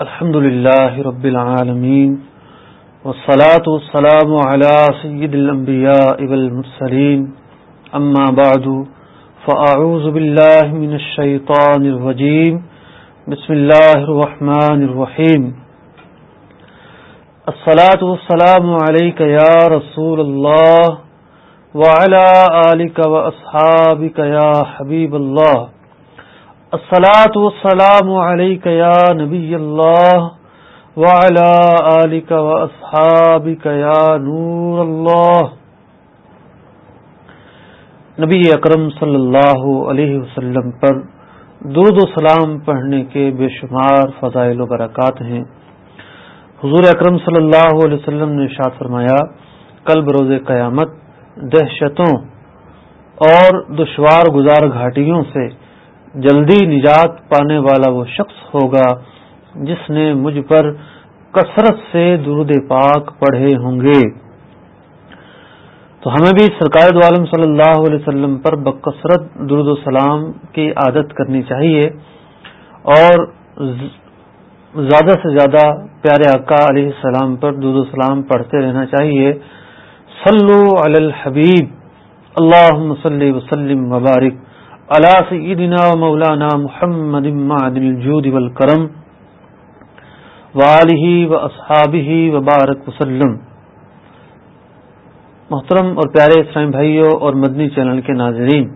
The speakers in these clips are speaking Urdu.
الحمد لله رب العالمين والصلاة والسلام على سيد الأنبياء والمرسلين. أما بعد، فأعوذ بالله من الشيطان الرجيم. بسم الله الرحمن الرحيم. الصلاة والسلام عليك يا رسول الله وعلى آلك وأصحابك يا حبيب الله. الصلاة والسلام عليك يا نبي الله وعلى آلك وأصحابك يا نور الله. نبی اکرم صلی اللہ علیہ وسلم پر درود و سلام پڑھنے کے بے شمار فضائل و برکات ہیں۔ حضور اکرم صلی اللہ علیہ وسلم نے شاد فرمایا، کل بروز قیامت دہشتوں اور دشوار گزار گھاٹیوں سے جلدی نجات پانے والا وہ شخص ہوگا جس نے مجھ پر کثرت سے درود پاک پڑھے ہوں گے۔ تو ہمیں بھی سرکار عالم صلی اللہ علیہ وسلم پر بکثرت درود و سلام کی عادت کرنی چاہیے اور زیادہ سے زیادہ پیارے آقا علیہ السلام پر دود السلام پڑھتے رہنا چاہیے۔ صلو علی الحبیب اللہ وسلم وبارک۔ علی سیدنا و مولانا محمد معدن الجود والکرم والہ و اصحابہ وبارک وسلم۔ محترم اور پیارے اسلام بھائیوں اور مدنی چینل کے ناظرین،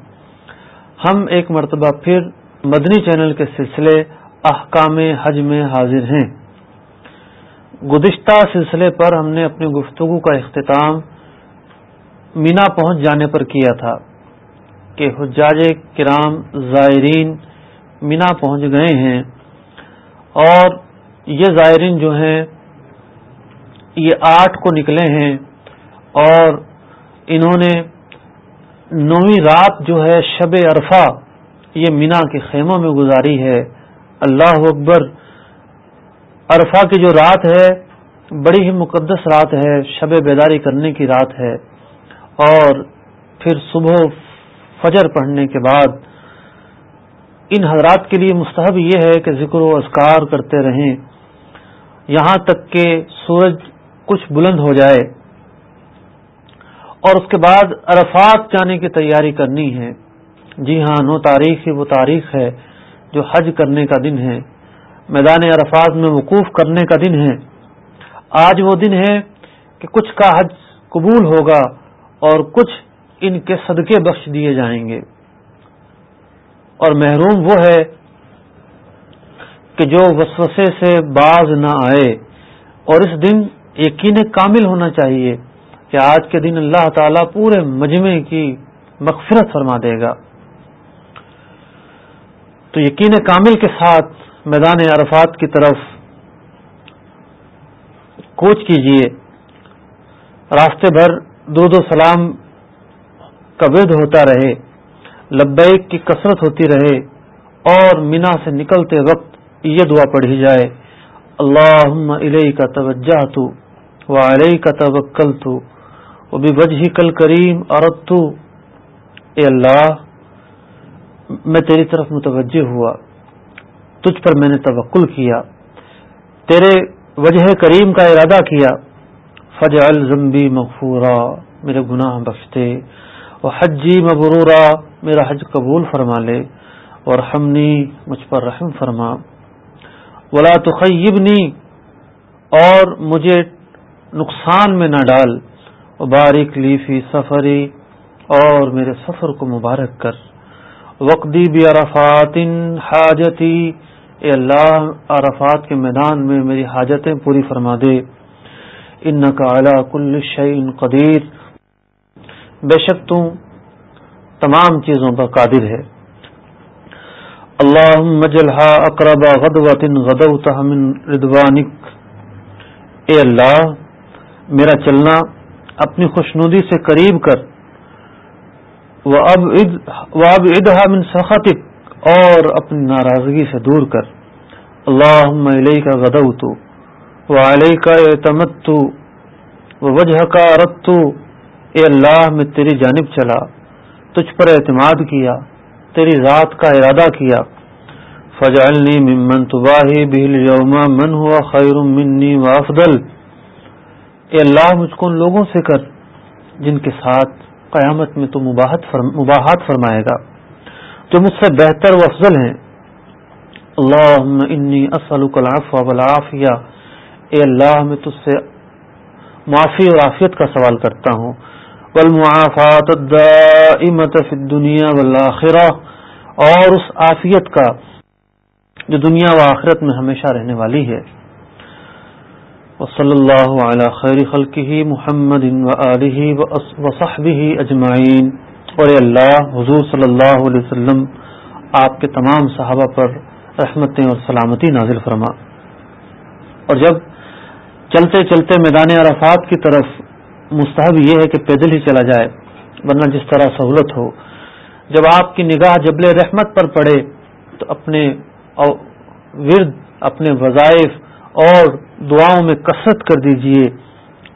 ہم ایک مرتبہ پھر مدنی چینل کے سلسلے احکام حج میں حاضر ہیں۔ گزشتہ سلسلے پر ہم نے اپنی گفتگو کا اختتام مینا پہنچ جانے پر کیا تھا۔ کہ حجاج کرام زائرین مینا پہنچ گئے ہیں اور یہ زائرین جو ہیں، یہ آٹھ کو نکلے ہیں اور انہوں نے نویں رات جو ہے شب عرفہ، یہ مینا کے خیموں میں گزاری ہے۔ اللہ اکبر۔ عرفہ کی جو رات ہے، بڑی ہی مقدس رات ہے، شب بیداری کرنے کی رات ہے۔ اور پھر صبح فجر پڑھنے کے بعد۔ ان حضرات کے لیے مستحب یہ ہے کہ ذکر و اذکار کرتے رہیں۔ یہاں تک کہ سورج کچھ بلند ہو جائے۔ اور اس کے بعد عرفات جانے کی تیاری کرنی ہے۔ جی ہاں نو تاریخ ہی وہ تاریخ ہے جو حج کرنے کا دن ہے۔ میدان عرفات میں وقوف کرنے کا دن ہے۔ آج وہ دن ہے کہ کچھ کا حج قبول ہوگا اور کچھ ان کے صدقے بخش دیے جائیں گے۔ اور محروم وہ ہے کہ جو وسوسے سے باز نہ آئے۔ اور اس دن یقین کامل ہونا چاہیے کہ آج کے دن اللہ تعالی پورے مجمع کی مغفرت فرما دے گا۔ تو یقین کامل کے ساتھ میدان عرفات کی طرف کوچ کیجیے راستے بھر دودھ و سلام کا ود ہوتا رہے، لبیک کی کثرت ہوتی رہے اور مینا سے نکلتے وقت یہ دعا پڑھی جائے اللہ علیہ کا توجہ تو و علیہ کا توکل تو وہ بھی وجہ کل کریم عورت تو اے اللہ، میں تیری طرف متوجہ ہوا، تجھ پر میں نے توکل کیا، تیرے وجہ کریم کا ارادہ کیا۔ فج الزمبی مغفورا، میرے گناہ بخشتے اور حجی مبرورا، میرا حج قبول فرما لے اور ہمنی مجھ پر رحم فرما۔ ولا تخیبنی اور مجھے نقصان میں نہ ڈال۔ باریک لیفی سفری اور میرے سفر کو مبارک کر۔ وقدی بھی عرفات حاجتی، اے اللہ، عرفات کے میدان میں میری حاجتیں پوری فرما دے۔ ان کا اعلیٰ کل شعین قدیر بے شک تم تمام چیزوں پر قادر ہے۔ اللہ مجلحا اقربا غدوۃ غدوت من ردوانک اے اللہ، میرا چلنا اپنی خوشنودی سے قریب کر۔ اب ادہ من سخطک اور اپنی ناراضگی سے دور کر۔ اللہ علیہ کا غدو تو وہ علیہ کا تمت اے اللہ میں تیری جانب چلا، تجھ پر اعتماد کیا، تیری ذات کا ارادہ کیا۔ فجعلنی ممن تباہی بہل یوما من ہوا خیر منی و اے اللہ، مجھ کو ان لوگوں سے کر جن کے ساتھ قیامت میں تو مباحت فرم مباحت فرمائے گا، جو مجھ سے بہتر و افضل ہیں۔ اللہ انی اسلک العفو والعافیہ اے اللہ، میں تجھ سے معافی اور عافیت کا سوال کرتا ہوں۔ والمعافات الدائمت فی الدنیا والآخرہ اور اس عافیت کا جو دنیا و آخرت میں ہمیشہ رہنے والی ہے۔ وصلی اللہ علی خیر خلقہ محمد وصحبہ اجمعین۔ اور اللہ، حضور صلی اللہ علیہ وسلم، آپ کے تمام صحابہ پر رحمتیں اور سلامتی نازل فرما۔ اور جب چلتے چلتے میدان عرفات کی طرف مستحب یہ ہے کہ پیدل ہی چلا جائے، ورنہ جس طرح سہولت ہو۔ جب آپ کی نگاہ جبل رحمت پر پڑے، تو اپنے ورد، اپنے وظائف اور دعاؤں میں کثرت کر دیجیے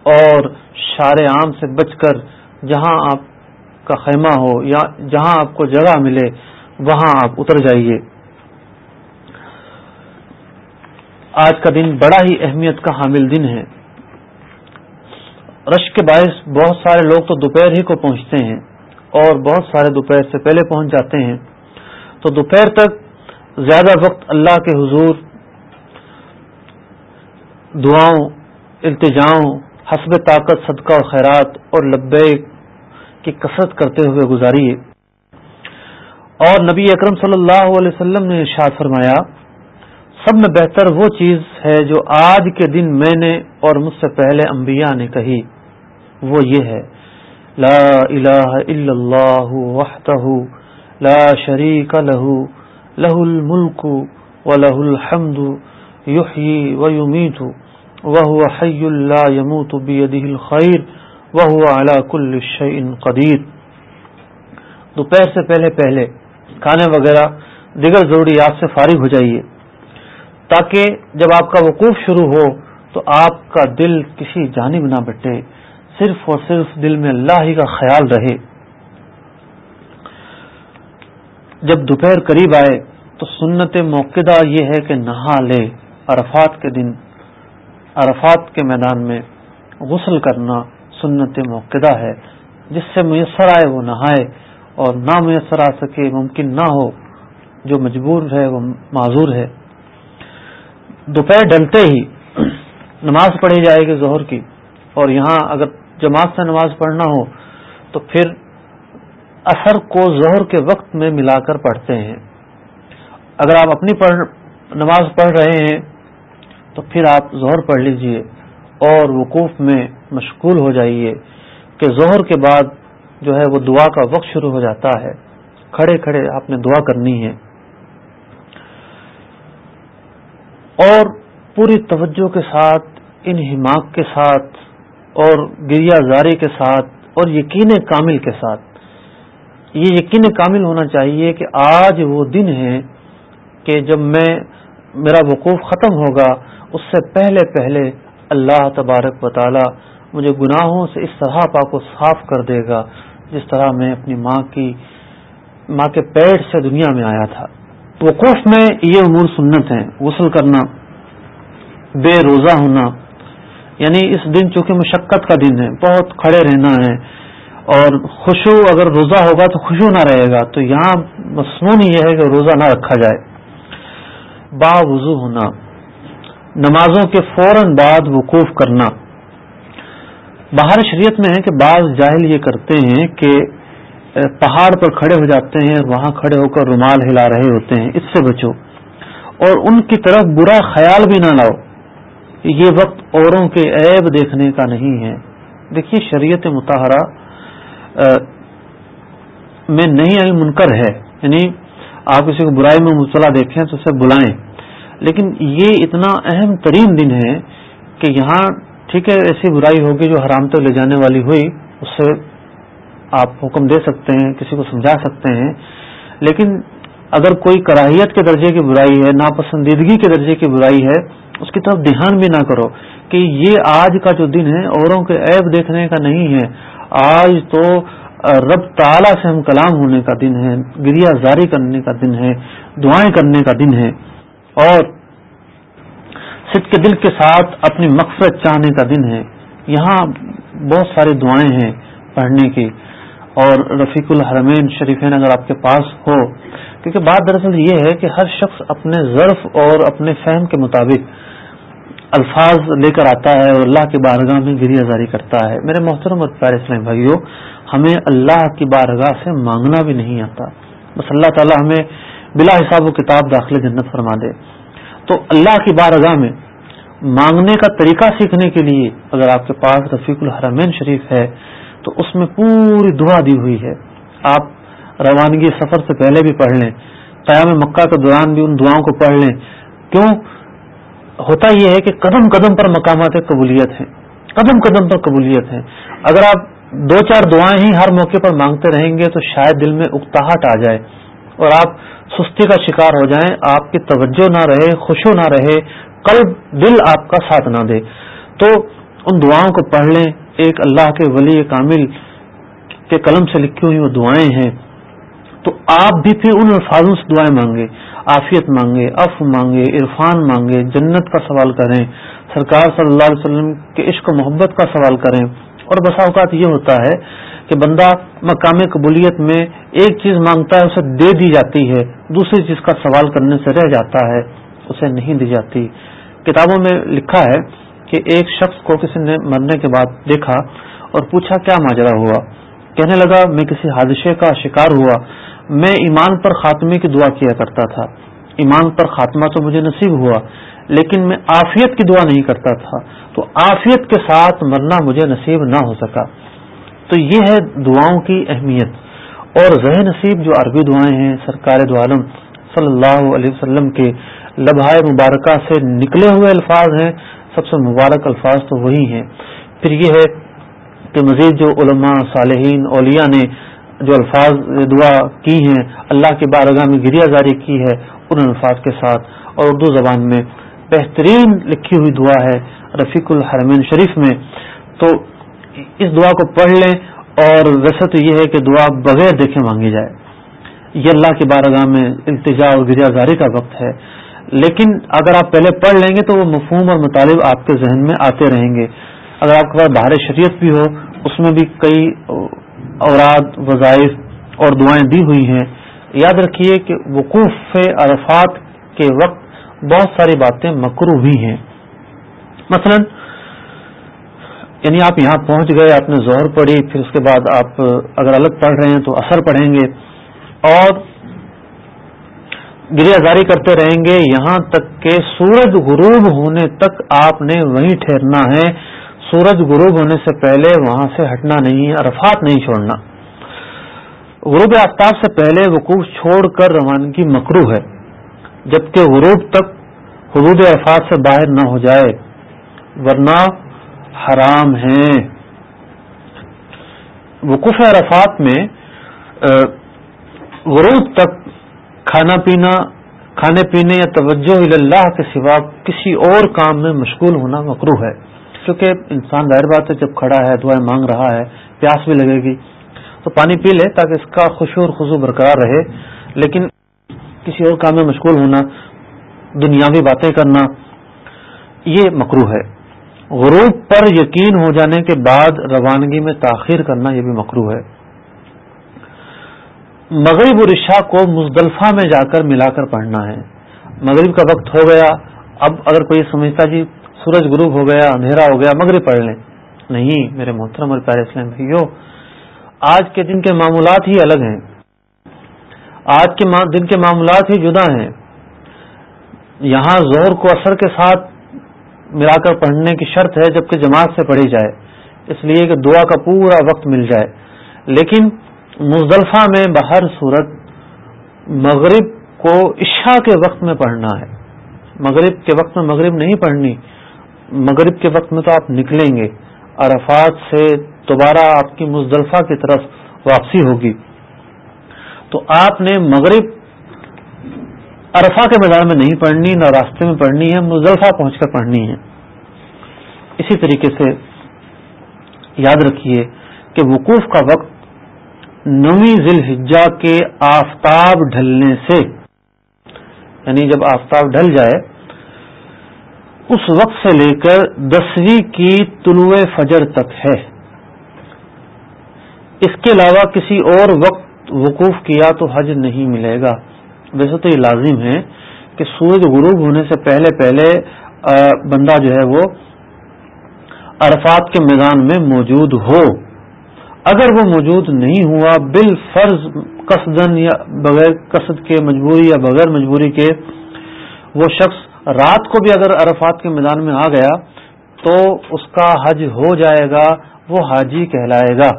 اور شار عام سے بچ کر جہاں آپ کا خیمہ ہو یا جہاں آپ کو جگہ ملے، وہاں آپ اتر جائیے۔ آج کا دن بڑا ہی اہمیت کا حامل دن ہے۔ رش کے باعث بہت سارے لوگ تو دوپہر ہی کو پہنچتے ہیں اور بہت سارے دوپہر سے پہلے پہنچ جاتے ہیں۔ تو دوپہر تک زیادہ وقت اللہ کے حضور دعاؤں، التجاؤں، حسب طاقت، صدقہ و خیرات اور لبے کی کثرت کرتے ہوئے گزاری اور نبی اکرم صلی اللہ علیہ وسلم نے ارشاد فرمایا، سب میں بہتر وہ چیز ہے جو آج کے دن میں نے اور مجھ سے پہلے انبیاء نے کہی۔ وہ یہ ہے، لا الہ الا اللہ وحدہ، لا شریک لہ لہ الملک و لہ الحمد، یحیی و یمیت وهو حي لا يموت بيده الخير وهو على كل شيء قدیر۔ دوپہر سے پہلے پہلے کھانے وغیرہ، دیگر ضروریات سے فارغ ہو جائیے۔ تاکہ جب آپ کا وقوف شروع ہو تو آپ کا دل کسی جانب نہ بٹے۔ صرف اور صرف دل میں اللہ ہی کا خیال رہے۔ جب دوپہر قریب آئے تو سنت موقع یہ ہے کہ نہا لے۔ عرفات کے دن، عرفات کے میدان میں غسل کرنا سنت موقع ہے، جس سے میسر آئے وہ نہائے اور نہ میسر آ سکے، ممکن نہ ہو۔ جو مجبور ہے وہ معذور ہے۔ دوپہر ڈلتے ہی نماز پڑھی جائے گی ظہر کی اور یہاں اگر جماعت سے نماز پڑھنا ہو، تو پھر اثر کو ظہر کے وقت میں ملا کر پڑھتے ہیں۔ اگر آپ اپنی پڑھ، نماز پڑھ رہے ہیں، تو پھر آپ ظہر پڑھ لیجیے اور وقوف میں مشغول ہو جائیے کہ ظہر کے بعد جو ہے وہ دعا کا وقت شروع ہو جاتا ہے۔ کھڑے کھڑے آپ نے دعا کرنی ہے۔ اور پوری توجہ کے ساتھ ان حماق کے ساتھ اور گریا زاری کے ساتھ اور یقین کامل کے ساتھ۔ یہ یقین کامل ہونا چاہیے کہ آج وہ دن ہے کہ جب میں، میرا وقوف ختم ہوگا، اس سے پہلے پہلے اللہ تبارک و تعالی مجھے گناہوں سے اس طرح پا کو صاف کر دے گا جس طرح میں اپنی ماں کی، ماں کے پیٹ سے دنیا میں آیا تھا۔ وقوف میں یہ امور سنت ہیں۔ غسل کرنا، بے روزہ ہونا یعنی اس دن چونکہ مشقت کا دن ہے، بہت کھڑے رہنا ہے اور خوشو اگر روزہ ہوگا تو خوشو نہ رہے گا۔ تو یہاں مصنون یہ ہے کہ روزہ نہ رکھا جائے۔ با وضو ہونا نمازوں کے فوراً بعد وقوف کرنا۔ باہر شریعت میں ہے کہ بعض جاہل یہ کرتے ہیں کہ پہاڑ پر کھڑے ہو جاتے ہیں وہاں کھڑے ہو کر رومال ہلا رہے ہوتے ہیں۔ اس سے بچو۔ اور ان کی طرف برا خیال بھی نہ لاؤ۔ یہ وقت اوروں کے عیب دیکھنے کا نہیں ہے۔ دیکھیے شریعت متحرہ میں نہیں منکر ہے۔ یعنی آپ کسی کو برائی میں مبتلا دیکھیں تو اسے بلائیں۔ لیکن یہ اتنا اہم ترین دن ہے کہ یہاں ٹھیک ہے، ایسی برائی ہوگی جو حرام تک لے جانے والی ہوئی، اس سے آپ حکم دے سکتے ہیں، کسی کو سمجھا سکتے ہیں۔ لیکن اگر کوئی کراہیت کے درجے کی برائی ہے، ناپسندیدگی کے درجے کی برائی ہے اس کی طرف دھیان بھی نہ کرو کہ یہ آج کا جو دن ہے، اوروں کے عیب دیکھنے کا نہیں ہے۔ آج تو رب تعالی سے ہم کلام ہونے کا دن ہے گریا زاری کرنے کا دن ہے، دعائیں کرنے کا دن ہے۔ اور سد کے دل کے ساتھ اپنی مقصد چاہنے کا دن ہے۔ یہاں بہت ساری دعائیں ہیں پڑھنے کی۔ اور رفیق الحرمین شریفین اگر آپ کے پاس ہو، کیونکہ بات دراصل یہ ہے کہ ہر شخص اپنے ظرف اور اپنے فہم کے مطابق الفاظ لے کر آتا ہے اور اللہ کی بارگاہ میں گری ازاری کرتا ہے۔ میرے محترم اور پیارے اسلام بھائیوں ہمیں اللہ کی بارگاہ سے مانگنا بھی نہیں آتا۔ بس اللہ تعالیٰ ہمیں بلا حساب و کتاب داخل جنت فرما دے۔ تو اللہ کی بارگاہ میں مانگنے کا طریقہ سیکھنے کے لیے اگر آپ کے پاس رفیق الحرمین شریف ہے، تو اس میں پوری دعا دی ہوئی ہے۔ آپ روانگی سفر سے پہلے بھی پڑھ لیں، قیام مکہ کے دوران بھی ان دعاؤں کو پڑھ لیں۔ کیوں؟ ہوتا یہ ہے کہ قدم قدم پر مقامات قبولیت ہیں۔ قدم قدم پر قبولیت ہے اگر آپ دو چار دعائیں ہی ہر موقع پر مانگتے رہیں گے تو شاید دل میں اکتاہٹ آ جائے اور آپ سستی کا شکار ہو جائیں۔ آپ کی توجہ نہ رہے خوشو نہ رہے، قلب، دل آپ کا ساتھ نہ دے۔ تو ان دعاؤں کو پڑھ لیں۔ ایک اللہ کے ولی کامل کے قلم سے لکھی ہوئی وہ دعائیں ہیں۔ تو آپ بھی پھر ان الفاظوں سے دعائیں مانگے عافیت مانگے اف مانگے، عرفان مانگے، جنت کا سوال کریں۔ سرکار صلی اللہ علیہ وسلم کے عشق و محبت کا سوال کریں۔ اور بسا اوقات یہ ہوتا ہے کہ بندہ مقام قبولیت میں ایک چیز مانگتا ہے، اسے دے دی جاتی ہے، دوسری چیز کا سوال کرنے سے رہ جاتا ہے، اسے نہیں دی جاتی۔ کتابوں میں لکھا ہے کہ ایک شخص کو کسی نے مرنے کے بعد دیکھا اور پوچھا، کیا ماجرا ہوا؟ کہنے لگا، میں کسی حادثے کا شکار ہوا۔ میں ایمان پر خاتمے کی دعا کیا کرتا تھا۔ ایمان پر خاتمہ تو مجھے نصیب ہوا، لیکن میں آفیت کی دعا نہیں کرتا تھا۔ تو آفیت کے ساتھ مرنا مجھے نصیب نہ ہو سکا۔ تو یہ ہے دعاؤں کی اہمیت۔ اور ذہ نصیب جو عربی دعائیں ہیں، سرکار دو عالم صلی اللہ علیہ وسلم کے لبھائے مبارکہ سے نکلے ہوئے الفاظ ہیں۔ سب سے مبارک الفاظ تو وہی ہیں۔ پھر یہ ہے کہ مزید جو علماء صالحین اولیاء نے جو الفاظ، دعا کی ہیں، اللہ کی بارگاہ میں گریا جاری کی ہے، ان الفاظ کے ساتھ۔ اور اردو زبان میں بہترین لکھی ہوئی دعا ہے رفیق الحرمین شریف میں۔ تو اس دعا کو پڑھ لیں اور ویسے تو یہ ہے کہ دعا بغیر دیکھے مانگی جائے۔ یہ اللہ کی بارگاہ میں التجا اور گریا زاری کا وقت ہے۔ لیکن اگر آپ پہلے پڑھ لیں گے تو وہ مفہوم اور مطالب آپ کے ذہن میں آتے رہیں گے۔ اگر آپ کے پاس باہر شریعت بھی ہو، اس میں بھی کئی اوراد، وظائف اور دعائیں دی ہوئی ہیں۔ یاد رکھیے کہ وقوف عرفات کے وقت بہت ساری باتیں مکرو بھی ہیں۔ مثلا یعنی آپ یہاں پہنچ گئے، آپ نے زہر پڑھی، پھر اس کے بعد آپ اگر الگ پڑھ رہے ہیں تو اثر پڑھیں گے۔ اور گریا جاری کرتے رہیں گے، یہاں تک کہ سورج غروب ہونے تک آپ نے وہیں ٹھہرنا ہے۔ سورج غروب ہونے سے پہلے وہاں سے ہٹنا نہیں ہے، عرفات نہیں چھوڑنا۔ غروب آفتاب سے پہلے وقوف چھوڑ کر روانگی مکرو ہے، جبکہ غروب تک حدود افات سے باہر نہ ہو جائے، ورنہ حرام ہیں وقوف عرفات میں غروب تک کھانا پینا، کھانے پینے یا توجہ اللہ کے سوا کسی اور کام میں مشغول ہونا مکرو ہے۔ کیونکہ انسان ظاہر بات ہے، جب کھڑا ہے، دعائیں مانگ رہا ہے، پیاس بھی لگے گی۔ تو پانی پی لے تاکہ اس کا خوشو اور خزو برقرار رہے۔ لیکن کسی اور کام میں مشغول ہونا، دنیاوی باتیں کرنا، یہ مکرو ہے۔ غروب پر یقین ہو جانے کے بعد روانگی میں تاخیر کرنا یہ بھی مکرو ہے۔ مغرب و رشا کو مزدلفہ میں جا کر ملا کر پڑھنا ہے۔ مغرب کا وقت ہو گیا۔ اب اگر کوئی سمجھتا جی سورج غروب ہو گیا، اندھیرا ہو گیا، مغرب پڑھ لیں۔ نہیں، میرے محترم اور پیارے اسلام بھائیو، آج کے دن کے معمولات ہی الگ ہیں۔ آج کے دن کے معاملات ہی جدا ہیں۔ یہاں زہر کو اثر کے ساتھ ملا کر پڑھنے کی شرط ہے جبکہ جماعت سے پڑھی جائے۔ اس لیے کہ دعا کا پورا وقت مل جائے۔ لیکن مزدلفہ میں بہر صورت مغرب کو عشاء کے وقت میں پڑھنا ہے۔ مغرب کے وقت میں مغرب نہیں پڑھنی۔ مغرب کے وقت میں تو آپ نکلیں گے۔ عرفات سے دوبارہ آپ کی مزدلفہ کی طرف واپسی ہوگی۔ تو آپ نے مغرب عرفہ کے میدان میں نہیں پڑھنی، نہ راستے میں پڑھنی ہے مزلفہ پہنچ کر پڑھنی ہے۔ اسی طریقے سے یاد رکھیے کہ وقوف کا وقت نویں ذیل حجا کے آفتاب ڈھلنے سے یعنی جب آفتاب ڈھل جائے اس وقت سے لے کر دسویں کی طلوع فجر تک ہے۔ اس کے علاوہ کسی اور وقت وقوف کیا تو حج نہیں ملے گا۔ ویسے تو یہ لازم ہے کہ سورج غروب ہونے سے پہلے پہلے بندہ جو ہے وہ عرفات کے میدان میں موجود ہو۔ اگر وہ موجود نہیں ہوا بال فرض قصدن یا بغیر قصد کے مجبوری یا بغیر مجبوری کے، وہ شخص رات کو بھی اگر عرفات کے میدان میں آ گیا تو اس کا حج ہو جائے گا، وہ حاجی کہلائے گا۔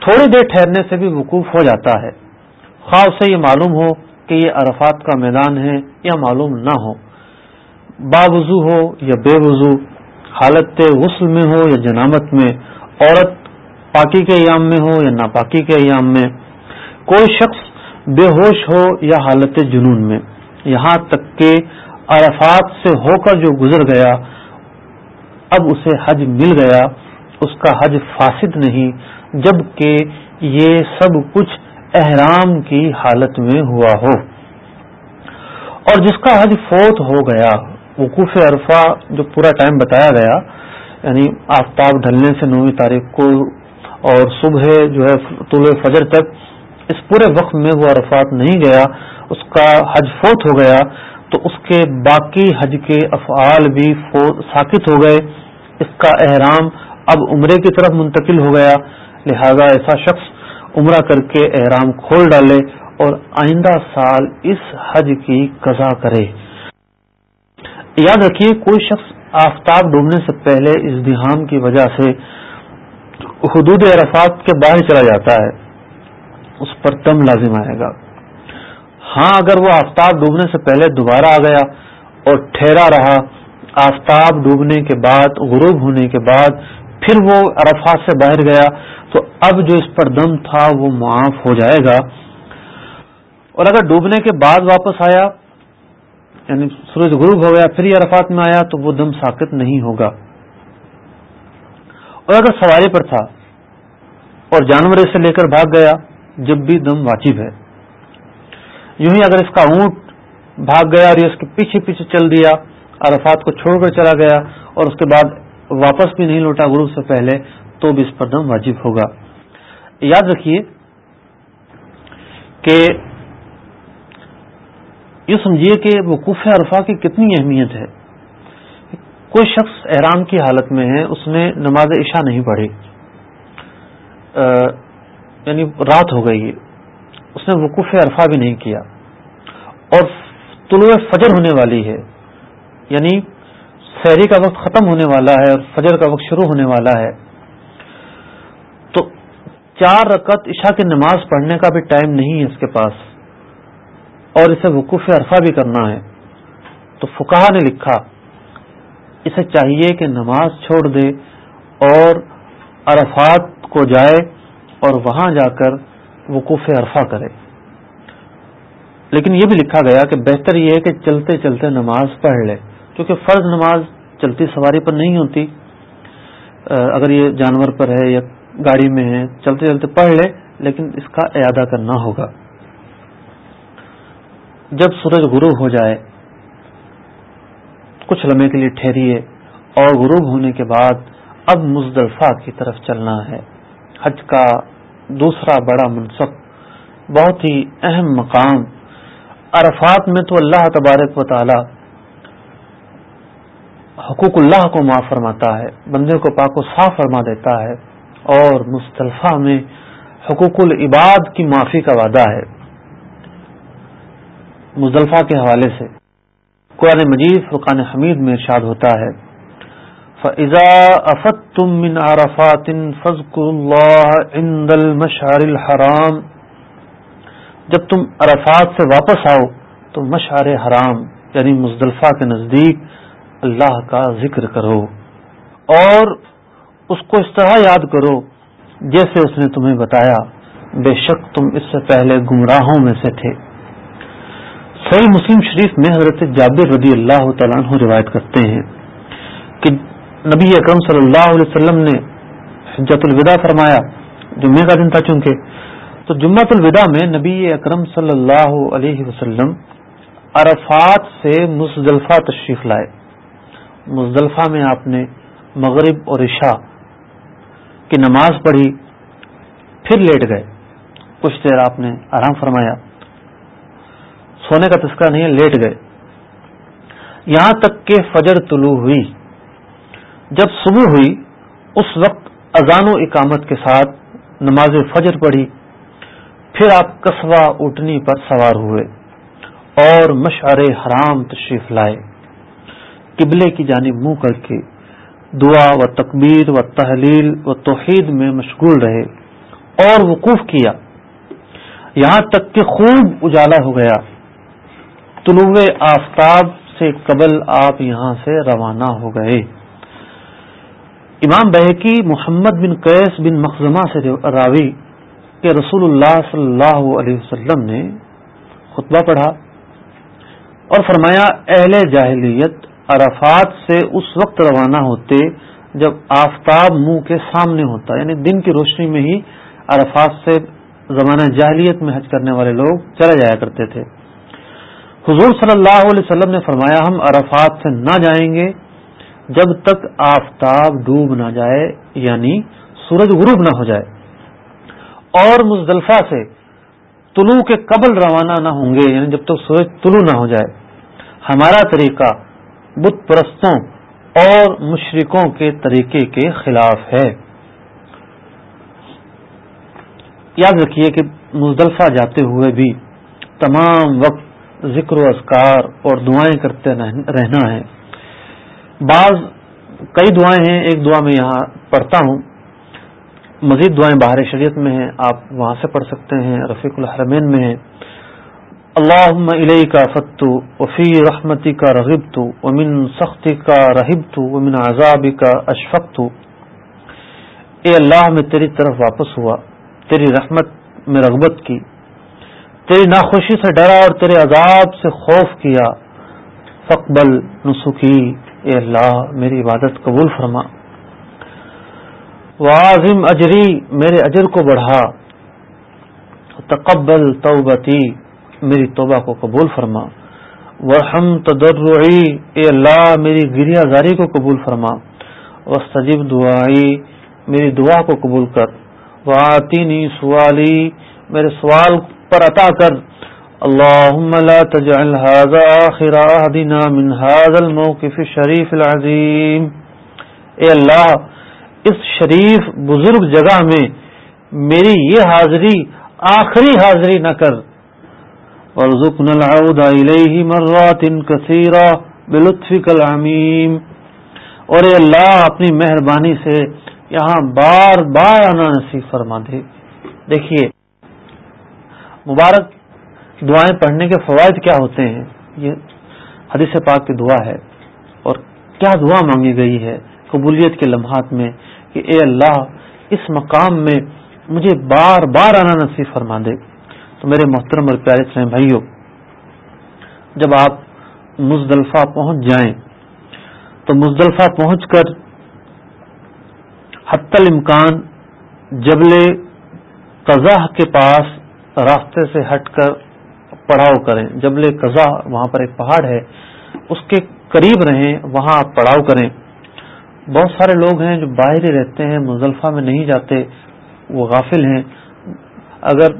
تھوڑی دیر ٹھہرنے سے بھی وقوف ہو جاتا ہے۔ خواہ اسے یہ معلوم ہو کہ یہ عرفات کا میدان ہے یا معلوم نہ ہو۔ با وضو ہو یا بے وضو، حالت غسل میں ہو یا جنامت میں، عورت پاکی کے ایام میں ہو یا ناپاکی کے ایام میں۔ کوئی شخص بے ہوش ہو یا حالت جنون میں۔ یہاں تک کہ عرفات سے ہو کر جو گزر گیا، اب اسے حج مل گیا۔ اس کا حج فاسد نہیں، جبکہ یہ سب کچھ احرام کی حالت میں ہوا ہو۔ اور جس کا حج فوت ہو گیا، وقوف عرفہ جو پورا ٹائم بتایا گیا یعنی آفتاب ڈھلنے سے نویں تاریخ کو اور صبح جو ہے طلوع فجر تک، اس پورے وقت میں وہ عرفات نہیں گیا۔ اس کا حج فوت ہو گیا۔ تو اس کے باقی حج کے افعال بھی ساکت ہو گئے۔ اس کا احرام اب عمرے کی طرف منتقل ہو گیا۔ لہذا ایسا شخص عمرہ کر کے احرام کھول ڈالے اور آئندہ سال اس حج کی قضا کرے۔ یاد رکھیے، کوئی شخص آفتاب ڈوبنے سے پہلے اس دہام کی وجہ سے حدود عرفات کے باہر چلا جاتا ہے۔ اس پر دم لازم آئے گا۔ ہاں اگر وہ آفتاب ڈوبنے سے پہلے دوبارہ آ گیا اور ٹھہرا رہا، آفتاب ڈوبنے کے بعد، غروب ہونے کے بعد پھر وہ عرفات سے باہر گیا، تو اب جو اس پر دم تھا وہ معاف ہو جائے گا۔ اور اگر ڈوبنے کے بعد واپس آیا یعنی سورج غروب ہو گیا، پھر یہ عرفات میں آیا، تو وہ دم ساکت نہیں ہوگا۔ اور اگر سواری پر تھا اور جانور سے لے کر بھاگ گیا، جب بھی دم واجب ہے۔ یوں ہی اگر اس کا اونٹ بھاگ گیا اور یہ اس کے پیچھے پیچھے چل دیا، عرفات کو چھوڑ کر چلا گیا اور اس کے بعد واپس بھی نہیں لوٹا غروب سے پہلے، تو بھی اس پر دم واجب ہوگا۔ یاد رکھیے کہ یہ سمجھیے کہ وقوف عرفہ کی کتنی اہمیت ہے۔ کوئی شخص احرام کی حالت میں ہے، اس نے نماز عشاء نہیں پڑھی۔ یعنی رات ہو گئی۔ اس نے وقوف عرفہ بھی نہیں کیا۔ اور طلوع فجر ہونے والی ہے۔ یعنی شہری کا وقت ختم ہونے والا ہے اور فجر کا وقت شروع ہونے والا ہے۔ تو چار رکعت عشاء کی نماز پڑھنے کا بھی ٹائم نہیں ہے اس کے پاس۔ اور اسے وقوف عرفہ بھی کرنا ہے۔ تو فکا نے لکھا، اسے چاہیے کہ نماز چھوڑ دے اور عرفات کو جائے اور وہاں جا کر وقوف عرفہ کرے۔ لیکن یہ بھی لکھا گیا کہ بہتر یہ ہے کہ چلتے چلتے نماز پڑھ لے، کیونکہ فرض نماز چلتی سواری پر نہیں ہوتی۔ اگر یہ جانور پر ہے یا گاڑی میں ہے، چلتے چلتے پڑھ لے، لیکن اس کا اعادہ کرنا ہوگا۔ جب سورج غروب ہو جائے، کچھ لمحے کے لیے ٹھہریے اور غروب ہونے کے بعد اب مزدلفہ کی طرف چلنا ہے۔ حج کا دوسرا بڑا منصب، بہت ہی اہم مقام۔ عرفات میں تو اللہ تبارک و تعالی حقوق اللہ کو معاف فرماتا ہے بندے کو پاک و صاف فرما دیتا ہے اور مصطلفہ میں حقوق العباد کی معافی کا وعدہ ہے۔ مزدلفہ کے حوالے سے قرآن مجید، فرقان حمید میں ارشاد ہوتا ہے۔ فضا افت تم من عرفات فضق اللہ عند المشعر الحرام۔ جب تم عرفات سے واپس آؤ، تو مشعر حرام یعنی مزدلفہ کے نزدیک اللہ کا ذکر کرو۔ اور اس کو اس طرح یاد کرو جیسے اس نے تمہیں بتایا، بے شک تم اس سے پہلے گمراہوں میں سے تھے۔ صحیح مسلم شریف میں حضرت جابر رضی اللہ تعالیٰ عنہ روایت کرتے ہیں کہ نبی اکرم صلی اللہ علیہ وسلم نے حجت الوداع فرمایا جمعے کا دن تھا چونکہ، تو جمعۃ الوداع میں نبی اکرم صلی اللہ علیہ وسلم عرفات سے مزدلفہ تشریف لائے۔ مزدلفہ میں آپ نے مغرب اور عشاء کی نماز پڑھی، پھر لیٹ گئے۔ کچھ دیر آپ نے آرام فرمایا۔ سونے کا تذکرہ نہیں ہے لیٹ گئے۔ یہاں تک کہ فجر طلوع ہوئی۔ جب صبح ہوئی، اس وقت اذان و اقامت کے ساتھ نماز فجر پڑھی، پھر آپ قصبہ اٹھنی پر سوار ہوئے اور مشعر حرام تشریف لائے۔ قبلے کی جانب منہ کر کے دعا و تکبیر و تحلیل و توحید میں مشغول رہے اور وقوف کیا۔ یہاں تک کہ خوب اجالا ہو گیا۔ طلوع آفتاب سے قبل آپ یہاں سے روانہ ہو گئے۔ امام بحقی محمد بن قیس بن مخزمہ سے راوی کہ رسول اللہ صلی اللہ علیہ وسلم نے خطبہ پڑھا اور فرمایا، اہل جاہلیت عرفات سے اس وقت روانہ ہوتے جب آفتاب منہ کے سامنے ہوتا یعنی دن کی روشنی میں ہی عرفات سے زمانہ جاہلیت میں حج کرنے والے لوگ چلے جایا کرتے تھے۔ حضور صلی اللہ علیہ وسلم نے فرمایا، ہم عرفات سے نہ جائیں گے۔ جب تک آفتاب ڈوب نہ جائے یعنی سورج غروب نہ ہو جائے۔ اور مزدلفہ سے طلوع کے قبل روانہ نہ ہوں گے یعنی جب تک سورج طلوع نہ ہو جائے۔ ہمارا طریقہ بت پرستوں اور مشرقوں کے طریقے کے خلاف ہے۔ یاد رکھیے کہ مزدلفہ جاتے ہوئے بھی تمام وقت ذکر و اذکار اور دعائیں کرتے رہنا ہے۔ بعض کئی دعائیں ہیں، ایک دعا میں یہاں پڑھتا ہوں۔ مزید دعائیں باہر شریعت میں ہیں، آپ وہاں سے پڑھ سکتے ہیں، رفیق الحرمین میں ہیں۔ اللہ علیہ کا فتو وفی رحمتی کا رغب تو امن سختی کا رحب تو امن عذابی کا اشفق اے اللہ، میں تیری طرف واپس ہوا، تیری رحمت میں رغبت کی، تیری ناخوشی سے ڈرا اور تیرے عذاب سے خوف کیا۔ فقبل نسخی اے اللہ میری عبادت قبول فرما۔ واضم اجری میرے اجر کو بڑھا۔ تقبل توبتی میری توبہ کو قبول فرما۔ ورحم تدرعی اے اللہ میری گریا زاری کو قبول فرما۔ وسطیب دعائی میری دعا کو قبول کر۔ وآتینی سوالی میرے سوال پر عطا کر۔ اللهم لا تجعل هذا آخر عهدنا من هذا الموقف الشریف العظیم اے اللہ، اس شریف بزرگ جگہ میں میری یہ حاضری، آخری حاضری نہ کر۔ ورزقنا العود الیہ مرات کثیرہ بلطفک العمیم۔ اور اے اللہ، اپنی مہربانی سے یہاں بار بار آنا نصیب فرما دے۔ دیکھیے، مبارک دعائیں پڑھنے کے فوائد کیا ہوتے ہیں؟ یہ حدیث پاک کی دعا ہے۔ اور کیا دعا مانگی گئی ہے قبولیت کے لمحات میں کہ اے اللہ، اس مقام میں مجھے بار بار آنا نصیب فرما دے۔ تو میرے محترم اور پیارے اسلام بھائیوں، جب آپ مزدلفہ پہنچ جائیں، تو مزدلفہ پہنچ کر حت الامکان جبل قزح کے پاس راستے سے ہٹ کر پڑاؤ کریں۔ جبل قزح وہاں پر ایک پہاڑ ہے، اس کے قریب رہیں، وہاں آپ پڑاؤ کریں۔ بہت سارے لوگ ہیں جو باہر ہی رہتے ہیں مزلفہ میں نہیں جاتے، وہ غافل ہیں۔ اگر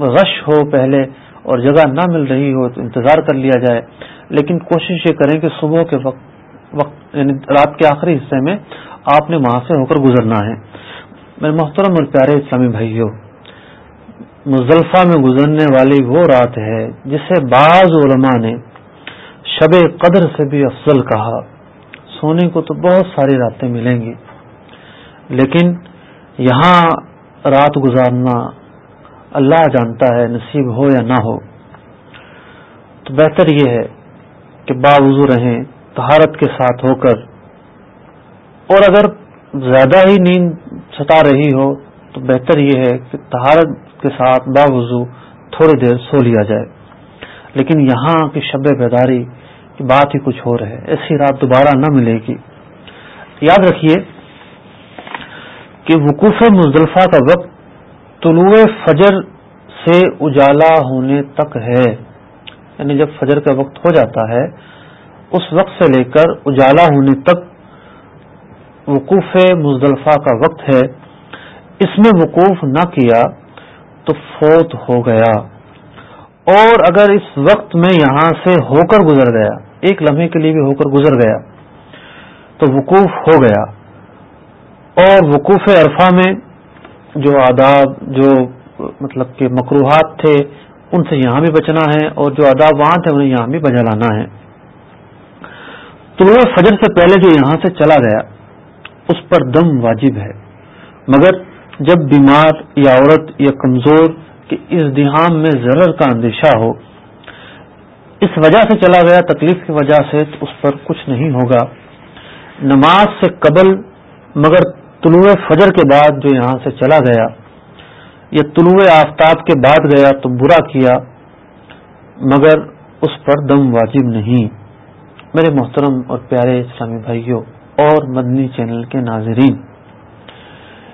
رش ہو پہلے اور جگہ نہ مل رہی ہو تو انتظار کر لیا جائے۔ لیکن کوشش یہ کریں کہ صبح کے وقت وقت یعنی رات کے آخری حصے میں آپ نے وہاں سے ہو کر گزرنا ہے۔ میرے محترم اور پیارے اسلامی بھائیوں مزلفہ میں گزرنے والی وہ رات ہے جسے بعض علماء نے شب قدر سے بھی افضل کہا۔ سونے کو تو بہت ساری راتیں ملیں گی، لیکن یہاں رات گزارنا اللہ جانتا ہے نصیب ہو یا نہ ہو۔ تو بہتر یہ ہے کہ باوضو رہیں تہارت کے ساتھ ہو کر۔ اور اگر زیادہ ہی نیند ستا رہی ہو تو بہتر یہ ہے کہ تہارت کے ساتھ باوضو تھوڑی دیر سو لیا جائے۔ لیکن یہاں کی شب بیداری کی بات ہی کچھ اور ہے۔ ایسی رات دوبارہ نہ ملے گی۔ یاد رکھیے کہ وقوف مزدلفہ کا وقت طلوع فجر سے اجالا ہونے تک ہے۔ یعنی جب فجر کا وقت ہو جاتا ہے، اس وقت سے لے کر اجالا ہونے تک وقوف مزدلفہ کا وقت ہے۔ اس میں وقوف نہ کیا تو فوت ہو گیا۔ اور اگر اس وقت میں یہاں سے ہو کر گزر گیا، ایک لمحے کے لیے بھی ہو کر گزر گیا، تو وقوف ہو گیا۔ اور وقوف عرفہ میں جو آداب، جو مطلب کہ مقروحات تھے، ان سے یہاں بھی بچنا ہے اور جو آداب وہاں تھے، انہیں یہاں بھی بجا لانا ہے۔ طلوع فجر سے پہلے جو یہاں سے چلا گیا، اس پر دم واجب ہے۔ مگر جب بیمار یا عورت یا کمزور کہ اس دہام میں ضرر کا اندیشہ ہو، اس وجہ سے چلا گیا، تکلیف کی وجہ سے، تو اس پر کچھ نہیں ہوگا۔ نماز سے قبل، مگر طلوع فجر کے بعد جو یہاں سے چلا گیا، یا طلوع آفتاب کے بعد گیا، تو برا کیا، مگر اس پر دم واجب نہیں۔ میرے محترم اور پیارے اسلامی بھائیوں، اور مدنی چینل کے ناظرین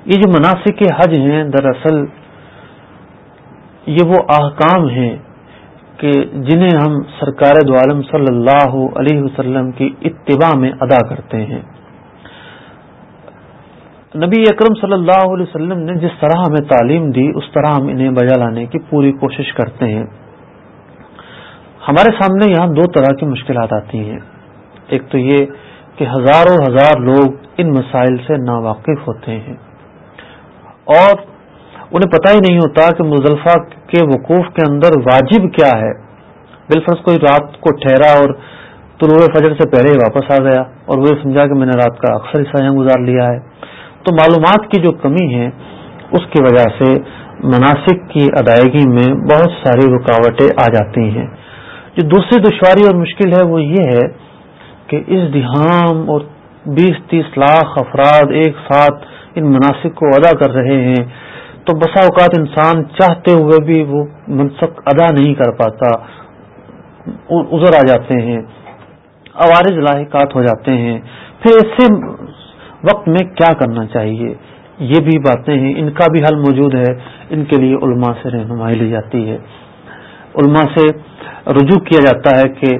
یہ جو مناسب حج ہیں دراصل، یہ وہ احکام ہیں کہ جنہیں ہم سرکار دو عالم صلی اللہ علیہ وسلم کی اتباع میں ادا کرتے ہیں۔ نبی اکرم صلی اللہ علیہ وسلم نے جس طرح ہمیں تعلیم دی، اس طرح ہم انہیں بجا لانے کی پوری کوشش کرتے ہیں۔ ہمارے سامنے یہاں دو طرح کی مشکلات آتی ہیں۔ ایک تو یہ کہ ہزاروں ہزار لوگ ان مسائل سے ناواقف ہوتے ہیں۔ اور انہیں پتہ ہی نہیں ہوتا کہ مزلفہ کے وقوف کے اندر واجب کیا ہے۔ بالفرض کوئی رات کو ٹھہرا اور طلوع فجر سے پہلے ہی واپس آ گیا اور وہ سمجھا کہ میں نے رات کا اکثر حصہ یہاں گزار لیا ہے۔ تو معلومات کی جو کمی ہے، اس کی وجہ سے مناسب کی ادائیگی میں بہت ساری رکاوٹیں آ جاتی ہیں۔ جو دوسری دشواری اور مشکل ہے وہ یہ ہے کہ اس دہام اور بیس تیس لاکھ افراد ایک ساتھ ان مناسب کو ادا کر رہے ہیں، تو بسا اوقات انسان چاہتے ہوئے بھی وہ منصب ادا نہیں کر پاتا، ازر آ جاتے ہیں، عوارض لاحقات ہو جاتے ہیں۔ پھر ایسے وقت میں کیا کرنا چاہیے؟ یہ بھی باتیں ہیں، ان کا بھی حل موجود ہے، ان کے لیے علماء سے رہنمائی لی جاتی ہے۔ علماء سے رجوع کیا جاتا ہے کہ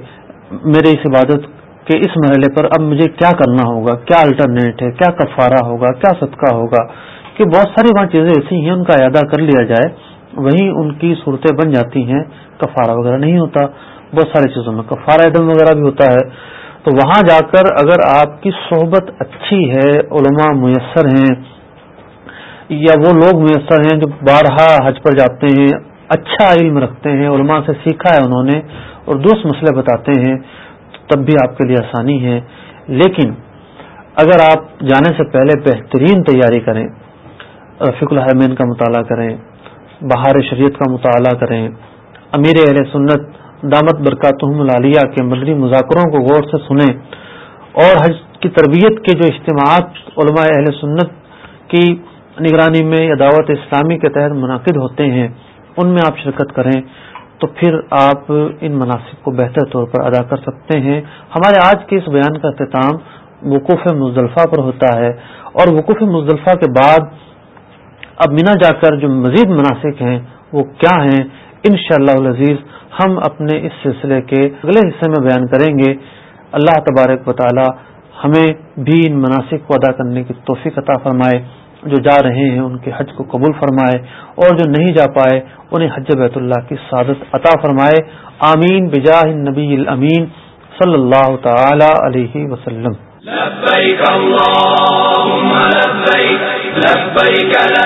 میرے اس عبادت کے اس مرحلے پر اب مجھے کیا کرنا ہوگا؟ کیا الٹرنیٹ ہے؟ کیا کفارہ ہوگا؟ کیا صدقہ ہوگا؟ کہ بہت ساری وہاں چیزیں ایسی ہیں، ان کا اعادہ کر لیا جائے، وہیں ان کی صورتیں بن جاتی ہیں، کفارہ وغیرہ نہیں ہوتا۔ بہت ساری چیزوں میں کفارہ عدم وغیرہ بھی ہوتا ہے۔ تو وہاں جا کر اگر آپ کی صحبت اچھی ہے، علماء میسر ہیں، یا وہ لوگ میسر ہیں جو بارہا حج پر جاتے ہیں اچھا علم رکھتے ہیں، علماء سے سیکھا ہے انہوں نے، اور دوست مسئلے بتاتے ہیں تب بھی آپ کے لیے آسانی ہے۔ لیکن اگر آپ جانے سے پہلے بہترین تیاری کریں، رفیق الحمین کا مطالعہ کریں، بہار شریعت کا مطالعہ کریں، امیر اہل سنت دامت برکاتہم العالیہ کے مدنی مذاکروں کو غور سے سنیں، اور حج کی تربیت کے جو اجتماعات علماء اہل سنت کی نگرانی میں یا دعوت اسلامی کے تحت منعقد ہوتے ہیں، ان میں آپ شرکت کریں۔ تو پھر آپ ان مناسب کو بہتر طور پر ادا کر سکتے ہیں۔ ہمارے آج کے اس بیان کا اختتام وقوف مزدلفہ پر ہوتا ہے اور وقوف مزدلفہ کے بعد اب مینا جا کر جو مزید مناسب ہیں وہ کیا ہیں؟ ان شاء اللہ عزیز ہم اپنے اس سلسلے کے اگلے حصے میں بیان کریں گے۔ اللہ تبارک و تعالی ہمیں بھی ان مناسب کو ادا کرنے کی توفیق عطا فرمائے۔ جو جا رہے ہیں، ان کے حج کو قبول فرمائے اور جو نہیں جا پائے، انہیں حج بیت اللہ کی سعادت عطا فرمائے۔ آمین۔ بجاہ نبی الامین صلی اللہ تعالی علیہ وسلم۔ لبیک لبیک